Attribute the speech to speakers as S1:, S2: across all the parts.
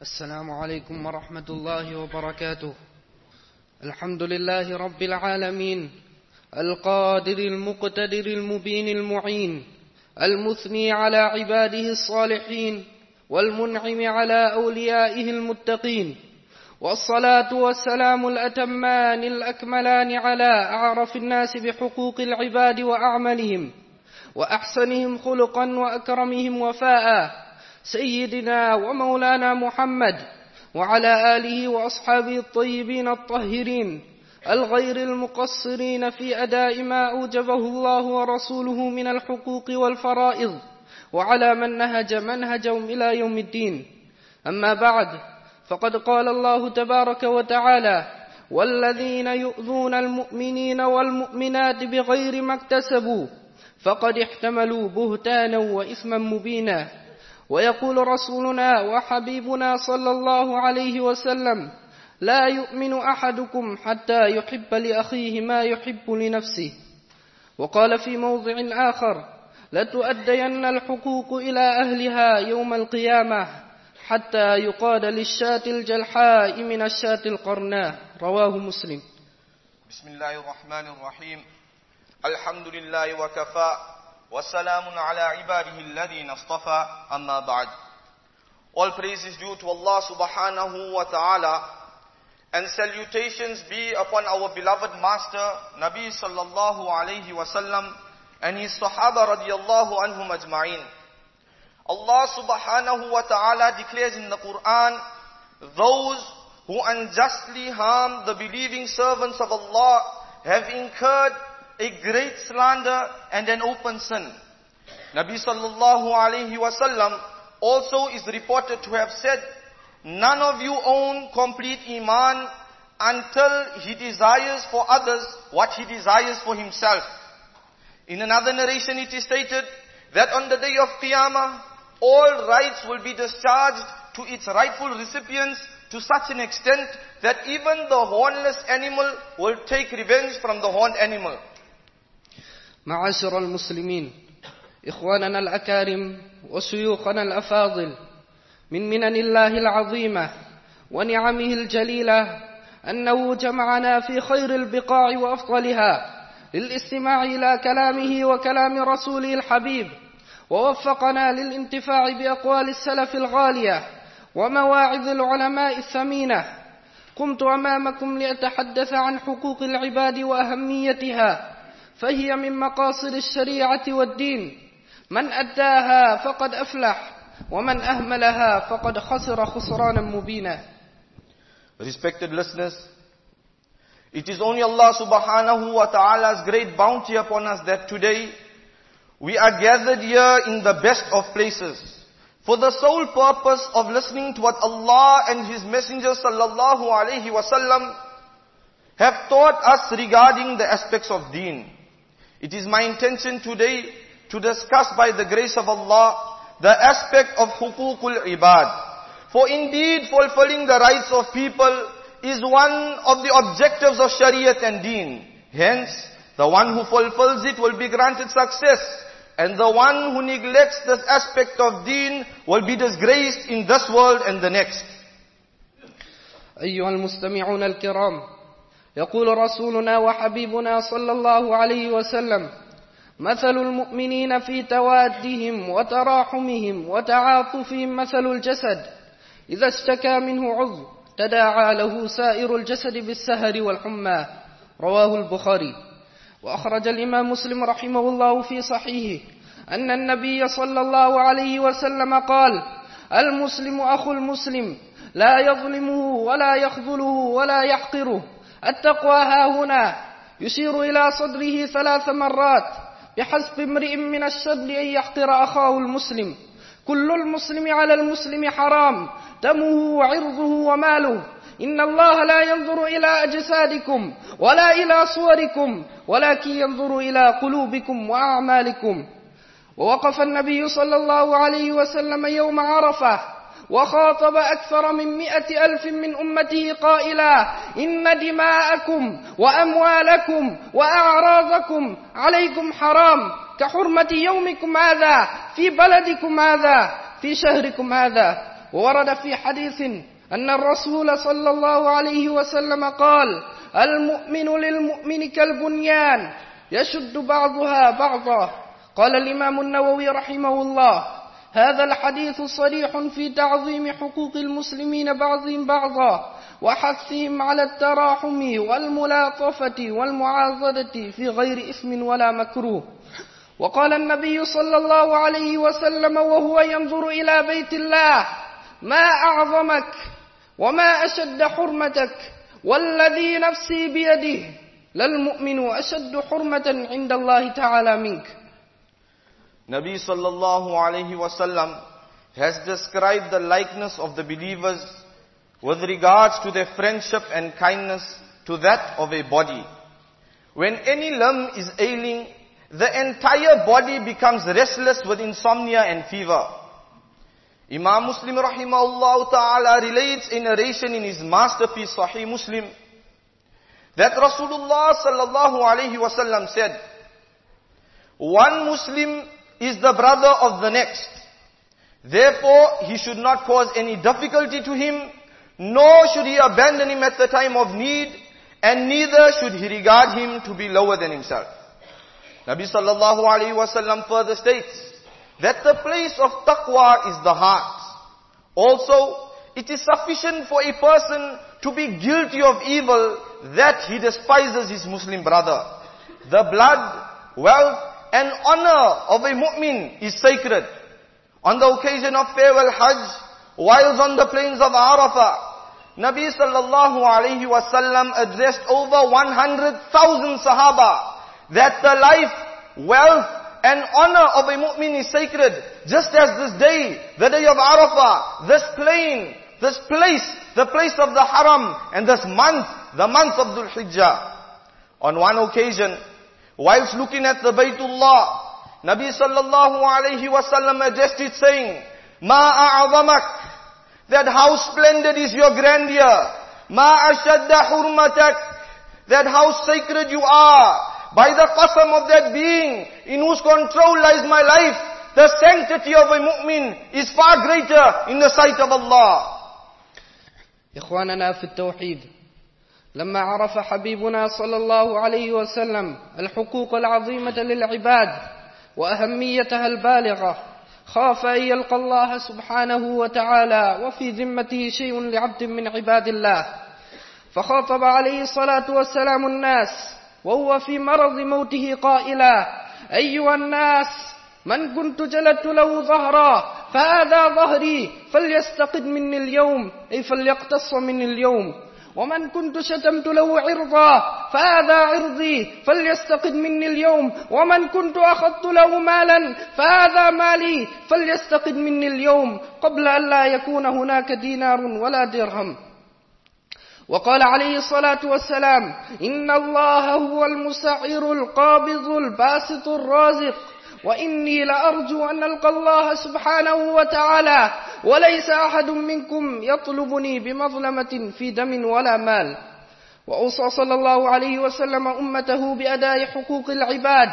S1: السلام عليكم ورحمة الله وبركاته. الحمد لله رب العالمين القادر المقتدر المبين المعين المثني على عباده الصالحين والمنعم على أوليائه المتقين والصلاة والسلام الأتمان الأكملان على أعرف الناس بحقوق العباد وأعملهم وأحسنهم خلقا وأكرمهم وفاء. سيدنا ومولانا محمد وعلى آله وأصحابه الطيبين الطاهرين الغير المقصرين في أداء ما أوجبه الله ورسوله من الحقوق والفرائض وعلى من نهج منهجهم إلى يوم الدين. أما بعد فقد قال الله تبارك وتعالى والذين يؤذون المؤمنين والمؤمنات بغير ما اكتسبوا فقد احتملوا بهتانا وإثما مبينا. ويقول رسولنا وحبيبنا صلى الله عليه وسلم لا يؤمن أحدكم حتى يحب لأخيه ما يحب لنفسه. وقال في موضع آخر لتؤدين الحقوق إلى أهلها يوم القيامة حتى يقاد للشاة الجلحاء من الشاة القرناء. رواه مسلم.
S2: بسم الله الرحمن الرحيم. الحمد لله وكفى. وسلام على عباده الذين اصطفى أما بعد All praise is due to Allah subhanahu wa ta'ala and salutations be upon our beloved master Nabi sallallahu alayhi wa sallam and his sahaba radiyallahu anhum ajma'in. Allah subhanahu wa ta'ala declares in the Quran, those who unjustly harm the believing servants of Allah have incurred a great slander and an open sin. Nabi sallallahu alayhi wasallam also is reported to have said, none of you own complete iman until he desires for others what he desires for himself. In another narration it is stated that on the day of Qiyamah, all rights will be discharged to its rightful recipients to such an extent that even the hornless animal will take revenge from the horned animal.
S1: معاشر المسلمين إخواننا الأكارم وشيوخنا الأفاضل من منن الله العظيمة ونعمه الجليلة أنه جمعنا في خير البقاع وأفضلها للاستماع إلى كلامه وكلام رسوله الحبيب ووفقنا للانتفاع بأقوال السلف الغالية ومواعظ العلماء الثمينة. قمت أمامكم لأتحدث عن حقوق العباد وأهميتها فهي من مقاصد الشريعة والدين من أداها فقد أفلح ومن أهملها فقد خسر خسرانا مبينا
S2: Respected listeners, it is only Allah subhanahu wa ta'ala's great bounty upon us that today we are gathered here in the best of places for the sole purpose of listening to what Allah and His Messenger sallallahu alayhi wasallam have taught us regarding the aspects of deen. It is my intention today to discuss by the grace of Allah the aspect of hukukul ibad. For indeed fulfilling the rights of people is one of the objectives of Shariat and Deen. Hence, the one who fulfills it will be granted success. And the one who neglects this aspect of deen will be disgraced in this world and the next.
S1: أيها المستمعون الكرام يقول رسولنا وحبيبنا صلى الله عليه وسلم مثل المؤمنين في توادهم وتراحمهم وتعاطفهم مثل الجسد. إذا اشتكى منه عضو تداعى له سائر الجسد بالسهر والحمى. رواه البخاري. وأخرج الإمام مسلم رحمه الله في صحيحه أن النبي صلى الله عليه وسلم قال المسلم أخو المسلم لا يظلمه ولا يخذله ولا يحقره. التقوى ها هنا. يشير إلى صدره ثلاث مرات. بحسب امرئ من الشر أن يحقر أخاه المسلم. كل المسلم على المسلم حرام. دمه وعرضه وماله. إن الله لا ينظر إلى أجسادكم ولا إلى صوركم ولكن ينظر إلى قلوبكم وأعمالكم. ووقف النبي صلى الله عليه وسلم يوم عرفة. وخاطب أكثر من مئة ألف من أمته قائلا إن دماءكم وأموالكم وأعراضكم عليكم حرام كحرمة يومكم هذا في بلدكم هذا في شهركم هذا. وورد في حديث أن الرسول صلى الله عليه وسلم قال المؤمن للمؤمن كالبنيان يشد بعضها بعضا. قال الإمام النووي رحمه الله هذا الحديث صريح في تعظيم حقوق المسلمين بعضهم بعضا وحثهم على التراحم والملاطفة والمعاضدة في غير إثم ولا مكروه. وقال النبي صلى الله عليه وسلم وهو ينظر إلى بيت الله ما أعظمك وما أشد حرمتك والذي نفسي بيده للمؤمن أشد حرمة عند الله تعالى منك.
S2: Nabi sallallahu alayhi wasallam has described the likeness of the believers with regards to their friendship and kindness to that of a body. When any limb is ailing, the entire body becomes restless with insomnia and fever. Imam Muslim rahimahullah ta'ala relates a narration in his masterpiece Sahih Muslim that Rasulullah sallallahu alayhi wasallam said, one Muslim is the brother of the next. Therefore, he should not cause any difficulty to him, nor should he abandon him at the time of need, and neither should he regard him to be lower than himself. Nabi sallallahu alayhi wasallam further states that the place of taqwa is the heart. Also, it is sufficient for a person to be guilty of evil that he despises his Muslim brother. The blood, wealth, and honor of a mu'min is sacred. On the occasion of farewell Hajj, whilst on the plains of Arafah, Nabi sallallahu alayhi wasallam addressed over 100,000 Sahaba that the life, wealth, and honor of a mu'min is sacred. Just as this day, the day of Arafah, this plain, this place, the place of the Haram, and this month, the month of Dhul Hijjah. On one occasion, Whilst looking at the Baytullah, Nabi sallallahu alayhi wasallam addressed it saying, Ma a'azamak, that how splendid is your grandeur. Ma ashadda hurmatak, that how sacred you are. By the qasam of that being in whose control lies my life, the sanctity of a mu'min is far greater in the sight of Allah.
S1: إخواننا في التوحيد لما عرف حبيبنا صلى الله عليه وسلم الحقوق العظيمة للعباد وأهميتها البالغة خاف أن يلقى الله سبحانه وتعالى وفي ذمته شيء لعبد من عباد الله. فخاطب عليه الصلاة والسلام الناس وهو في مرض موته قائلا أيها الناس من كنت جلدت له ظهرا فهذا ظهري فليستقد مني اليوم أي فليقتص مني اليوم. ومن كنت شتمت له عرضا فهذا عرضي فليستقد مني اليوم. ومن كنت أخذت له مالا فهذا مالي فليستقد مني اليوم. قبل أن لا يكون هناك دينار ولا درهم. وقال عليه الصلاة والسلام إن الله هو المسعر القابض الباسط الرازق. وإني لأرجو أن نلقى الله سبحانه وتعالى وليس أحد منكم يطلبني بمظلمة في دم ولا مال. وأوصى صلى الله عليه وسلم أمته بأداء حقوق العباد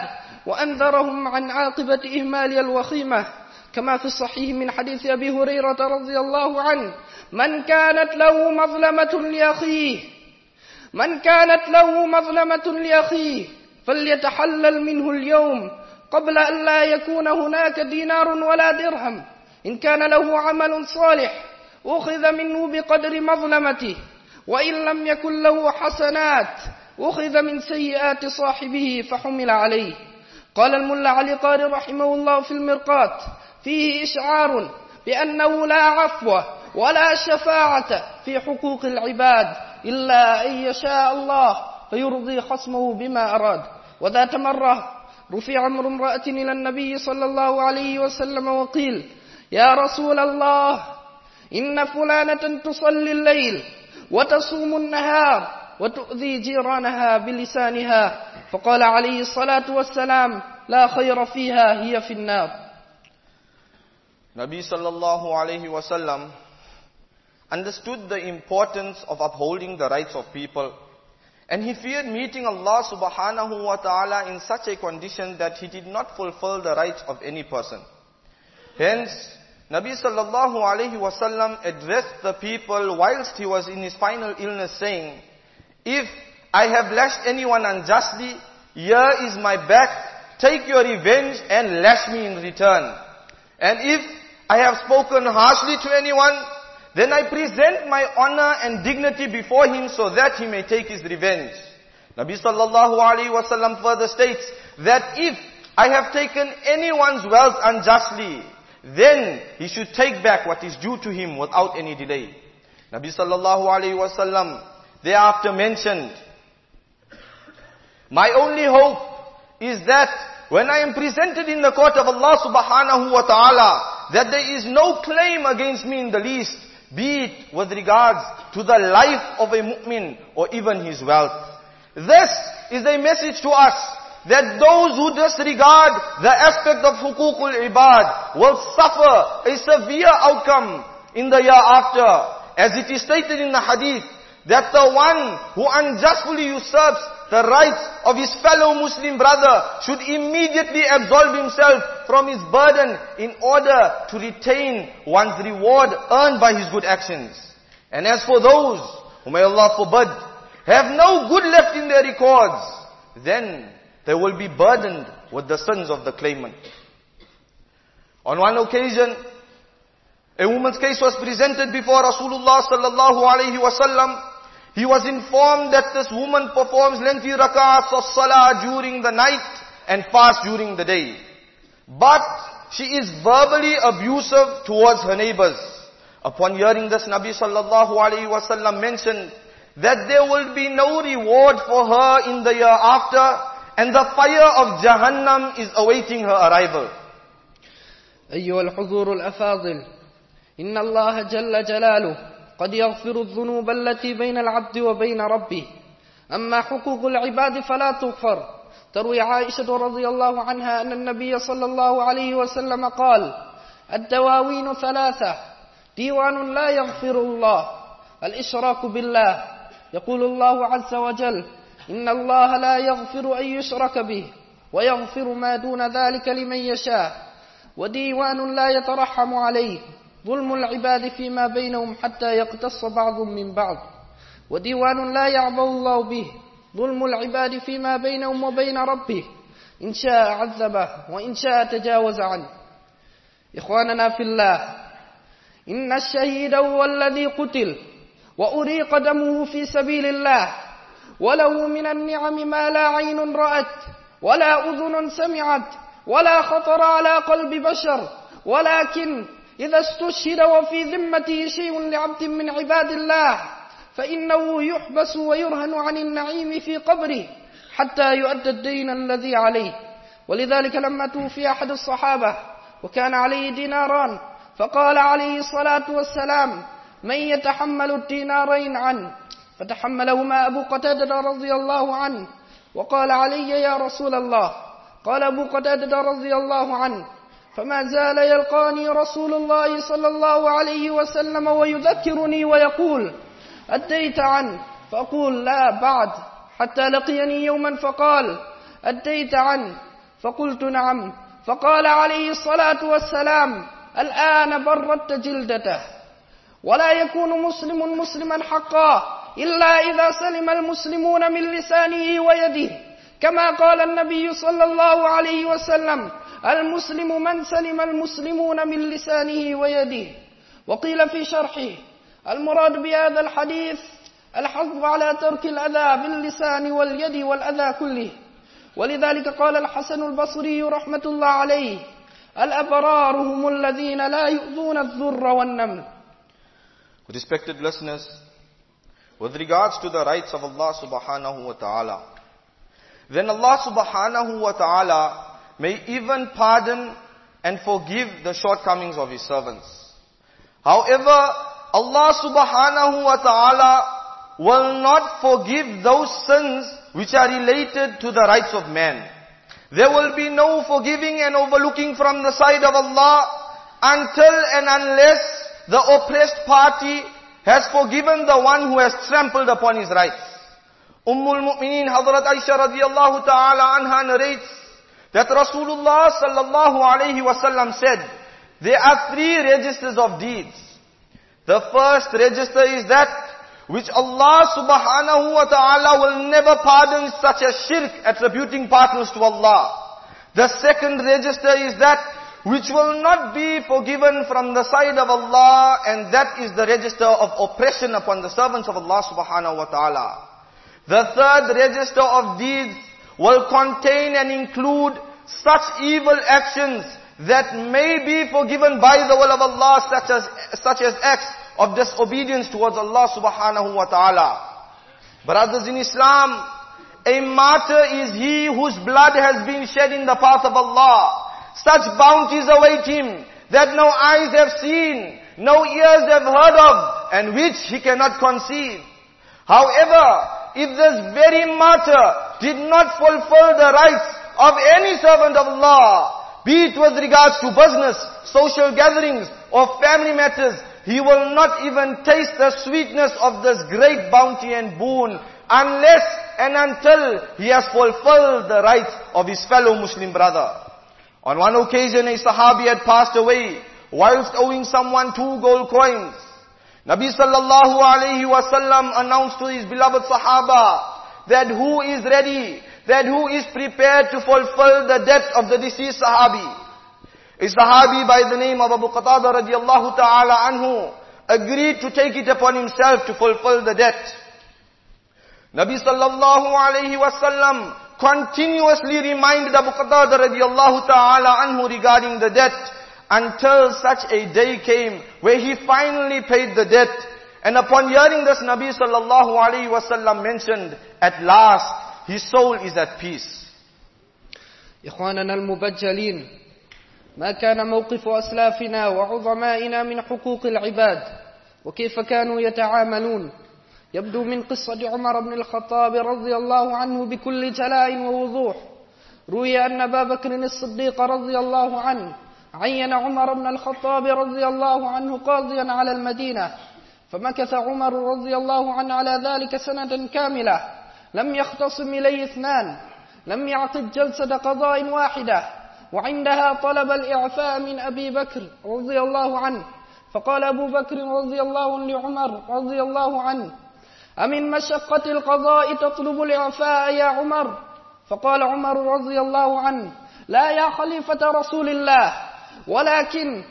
S1: وأنذرهم عن عاقبة إهمال الوخيمة. كما في الصحيح من حديث أبي هريرة رضي الله عنه من كانت له مظلمة لأخيه من كانت له مظلمة لأخيه فليتحلل منه اليوم قبل أن لا يكون هناك دينار ولا درهم. إن كان له عمل صالح أخذ منه بقدر مظلمته. وإن لم يكن له حسنات أخذ من سيئات صاحبه فحمل عليه. قال الملا علي قاري رحمه الله في المرقات فيه إشعار بأنه لا عفو ولا شفاعة في حقوق العباد إلا أن يشاء الله فيرضي خصمه بما أراد. وذات مرة رفع أمر امرأة إلى النبي صلى الله عليه وسلم وقيل يا رسول الله إن فلانة تصلي الليل وتصوم النهار وتؤذي جيرانها بلسانها. فقال عليه الصلاة والسلام لا خير فيها هي في النار.
S2: Nabi sallallahu alayhi wasallam understood the importance of upholding the rights of people And he feared meeting Allah subhanahu wa ta'ala in such a condition that he did not fulfill the rights of any person. Hence, Nabi sallallahu alayhi wasallam addressed the people whilst he was in his final illness saying, If I have lashed anyone unjustly, here is my back, take your revenge and lash me in return. And if I have spoken harshly to anyone, then I present my honor and dignity before him so that he may take his revenge. Nabi sallallahu alayhi wasallam further states that if I have taken anyone's wealth unjustly, then he should take back what is due to him without any delay. Nabi sallallahu alayhi wasallam thereafter mentioned, my only hope is that when I am presented in the court of Allah subhanahu wa ta'ala, that there is no claim against me in the least, be it with regards to the life of a mu'min or even his wealth. This is a message to us that those who disregard the aspect of hukukul ibad will suffer a severe outcome in the year after. As it is stated in the hadith, that the one who unjustly usurps the rights of his fellow Muslim brother should immediately absolve himself from his burden in order to retain one's reward earned by his good actions. And as for those who may Allah forbid have no good left in their records, then they will be burdened with the sins of the claimant. On one occasion, a woman's case was presented before Rasulullah sallallahu alaihi wasallam. He was informed that this woman performs lengthy rak'ahs of salah during the night and fast during the day. But she is verbally abusive towards her neighbors. Upon hearing this, Nabi sallallahu alaihi wasallam mentioned that there will be no reward for her in the year after and the fire of Jahannam is awaiting her arrival.
S1: أيها الحضور الأفاضل إن الله جل جلاله قد يغفر الذنوب التي بين العبد وبين ربه. أما حقوق العباد فلا تغفر. تروي عائشة رضي الله عنها أن النبي صلى الله عليه وسلم قال الدواوين ثلاثة. ديوان لا يغفر الله. الإشراك بالله. يقول الله عز وجل إن الله لا يغفر أن يشرك به ويغفر ما دون ذلك لمن يشاء. وديوان لا يترحم عليه. ظلم العباد فيما بينهم حتى يقتص بعض من بعض. وديوان لا يعبأ الله به. ظلم العباد فيما بينهم وبين ربه. إن شاء عذبه وإن شاء تجاوز عنه. إخواننا في الله إن الشهيد هو الذي قتل وأريق دمه في سبيل الله. وله من النعم ما لا عين رأت ولا أذن سمعت ولا خطر على قلب بشر. ولكن إذا استشهد وفي ذمته شيء لعبد من عباد الله فإنه يحبس ويرهن عن النعيم في قبره حتى يؤدى الدين الذي عليه. ولذلك لما توفي أحد الصحابة وكان عليه ديناران فقال عليه الصلاة والسلام من يتحمل الدينارين عنه فتحملهما أبو قتادة رضي الله عنه وقال علي يا رسول الله. قال أبو قتادة رضي الله عنه فما زال يلقاني رسول الله صلى الله عليه وسلم ويذكرني ويقول أديت عنه؟ فأقول لا بعد حتى لقيني يوما فقال أديت عنه؟ فقلت نعم. فقال عليه الصلاة والسلام الآن بردت جلدته. ولا يكون مسلم مسلما حقا إلا إذا سلم المسلمون من لسانه ويده كما قال النبي صلى الله عليه وسلم المسلم من سلم المسلمون من لسانه ويده. وقيل في شرحه المراد بهذا الحديث الحظ على ترك الأذى باللسان واليد والأذى كله. ولذلك قال الحسن البصري رحمة الله عليه الأبرار هم الذين لا يؤذون الذر والنمل.
S2: Respected listeners, with regards to the rights of Allah subhanahu wa ta'ala, then Allah subhanahu wa ta'ala may even pardon and forgive the shortcomings of His servants. However, Allah subhanahu wa ta'ala will not forgive those sins which are related to the rights of man. There will be no forgiving and overlooking from the side of Allah until and unless the oppressed party has forgiven the one who has trampled upon his rights. Ummul Mu'mineen Hazrat Aisha radiallahu ta'ala anha narrates that Rasulullah sallallahu alayhi wasallam said, there are three registers of deeds. The first register is that which Allah subhanahu wa ta'ala will never pardon such as shirk, attributing partners to Allah. The second register is that which will not be forgiven from the side of Allah and that is the register of oppression upon the servants of Allah subhanahu wa ta'ala. The third register of deeds will contain and include such evil actions that may be forgiven by the will of Allah such as, such as acts of disobedience towards Allah subhanahu wa ta'ala. Brothers in Islam, a martyr is he whose blood has been shed in the path of Allah. Such bounties await him that no eyes have seen, no ears have heard of, and which he cannot conceive. However, if this very martyr did not fulfill the rights of any servant of Allah, be it with regards to business, social gatherings, or family matters, he will not even taste the sweetness of this great bounty and boon unless and until he has fulfilled the rights of his fellow Muslim brother. On one occasion, a Sahabi had passed away whilst owing someone two gold coins. Nabi sallallahu alayhi wasallam announced to his beloved Sahaba that who is ready, that who is prepared to fulfill the debt of the deceased Sahabi. A Sahabi by the name of Abu Qatada radiallahu ta'ala anhu agreed to take it upon himself to fulfill the debt. Nabi sallallahu alayhi wasallam continuously reminded Abu Qatada radiallahu ta'ala anhu regarding the debt until such a day came where he finally paid the debt. And upon hearing this, Nabi sallallahu alayhi wasallam mentioned, at last, his soul is at peace.
S1: إخواننا المبجلين ما كان موقف أسلافنا وعظمائنا من حقوق العباد وكيف كانوا يتعاملون؟ يبدو من قصة عمر بن الخطاب رضي الله عنه بكل جلاء ووضوح. روي أن أبا بكر الصديق رضي الله عنه عين عمر بن الخطاب رضي الله عنه قاضيا على المدينة فمكث عمر رضي الله عنه على ذلك سنة كاملة. لم يختصم إليه اثنان لم يعقد جلسة قضاء واحدة. وعندها طلب الإعفاء من أبي بكر رضي الله عنه. فقال أبو بكر رضي الله لعمر رضي الله عنه أمن مشقة القضاء تطلب الإعفاء يا عمر؟ فقال عمر رضي الله عنه لا يا خليفة رسول الله ولكن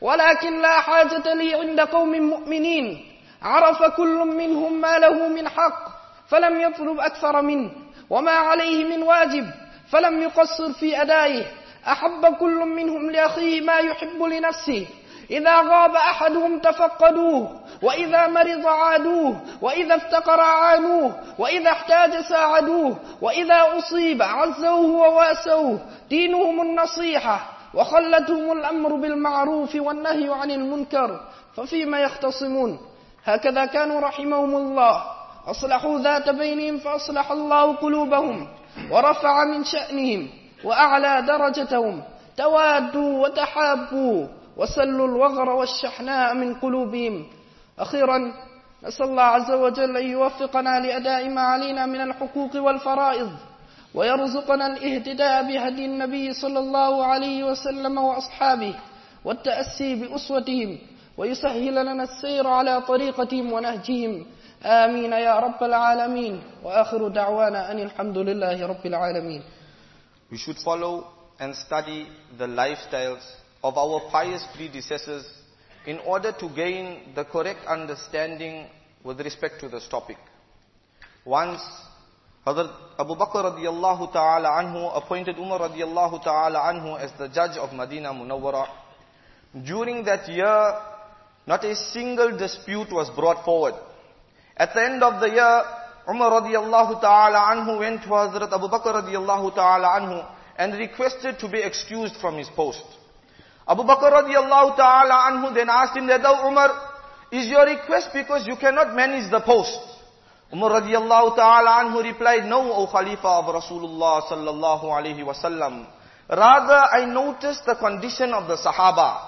S1: ولكن لا حاجة لي عند قوم مؤمنين. عرف كل منهم ما له من حق. فلم يطلب أكثر منه وما عليه من واجب فلم يقصر في أدائه. أحب كل منهم لأخيه ما يحب لنفسه. إذا غاب أحدهم تفقدوه وإذا مرض عادوه وإذا افتقر عانوه وإذا احتاج ساعدوه وإذا أصيب عزوه ووأسوه. دينهم النصيحة وخلتهم الأمر بالمعروف والنهي عن المنكر. ففيما يختصمون هكذا كانوا رحمهم الله. أصلحوا ذات بينهم فأصلح الله قلوبهم ورفع من شأنهم وأعلى درجتهم. توادوا وتحابوا وسلوا الوغر والشحناء من قلوبهم. أخيرا نسأل الله عز وجل أن يوفقنا لأداء ما علينا من الحقوق والفرائض ويرزقنا الاهتداء بهدي النبي صلى الله عليه وسلم وأصحابه والتأسي بأسوتهم ويسهل لنا السير على طريقتهم ونهجهم. آمين يا رب العالمين وآخر دعوانا أن الحمد لله رب العالمين
S2: We should follow and study the lifestyles of our pious predecessors in order to gain the correct understanding with respect to this topic. Once, Hazrat Abu Bakr radiallahu ta'ala anhu appointed Umar radiallahu ta'ala anhu as the judge of Medina Munawwara. During that year, not a single dispute was brought forward. At the end of the year, Umar radiallahu ta'ala anhu went to Hazrat Abu Bakr radiallahu ta'ala anhu and requested to be excused from his post. Abu Bakr radiallahu ta'ala anhu then asked him that, oh Umar, is your request because you cannot manage the post? Umar radiallahu ta'ala anhu replied, no, O Khalifa of Rasulullah sallallahu alayhi wasallam. Rather, I noticed the condition of the Sahaba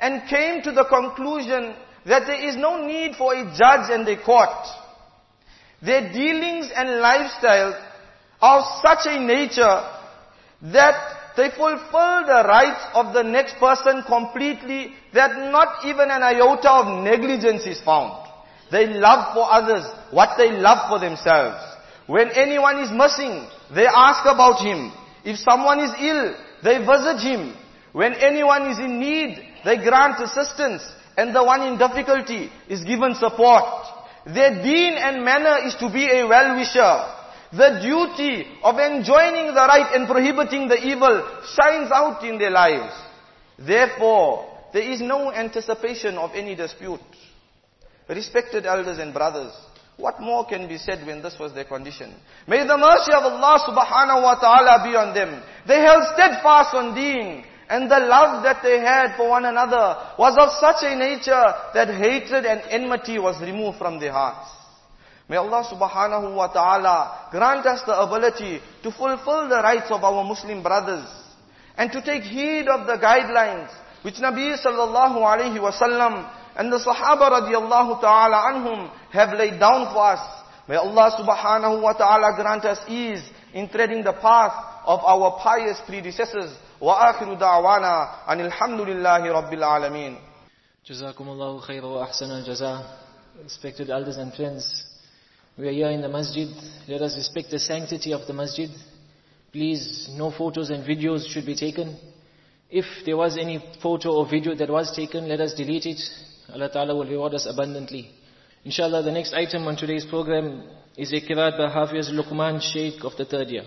S2: and came to the conclusion that there is no need for a judge and a court. Their dealings and lifestyle are of such a nature that They fulfill the rights of the next person completely, that not even an iota of negligence is found. They love for others what they love for themselves. When anyone is missing, they ask about him. If someone is ill, they visit him. When anyone is in need, they grant assistance. And the one in difficulty is given support. Their deen and manner is to be a well-wisher. The duty of enjoining the right and prohibiting the evil shines out in their lives. Therefore, there is no anticipation of any dispute. Respected elders and brothers, what more can be said when this was their condition? May the mercy of Allah subhanahu wa ta'ala be on them. They held steadfast on deen. And the love that they had for one another was of such a nature that hatred and enmity was removed from their hearts. May Allah subhanahu wa ta'ala grant us the ability to fulfill the rights of our Muslim brothers and to take heed of the guidelines which Nabi sallallahu alayhi wasallam and the Sahaba radiallahu ta'ala anhum have laid down for us. May Allah subhanahu wa ta'ala grant us ease in treading the path of our pious predecessors. وآخر دعوانا أن الحمد لله رب العالمين
S3: جزاكم الله خير وأحسن الجزاء Respected elders and friends, we are here in the masjid. Let us respect the sanctity of the masjid. Please, no photos and videos should be taken. If there was any photo or video that was taken, let us delete it. Allah Ta'ala will reward us abundantly. Inshallah, the next item on today's program is a kirat by Hafiz Luqman Sheikh of the third year.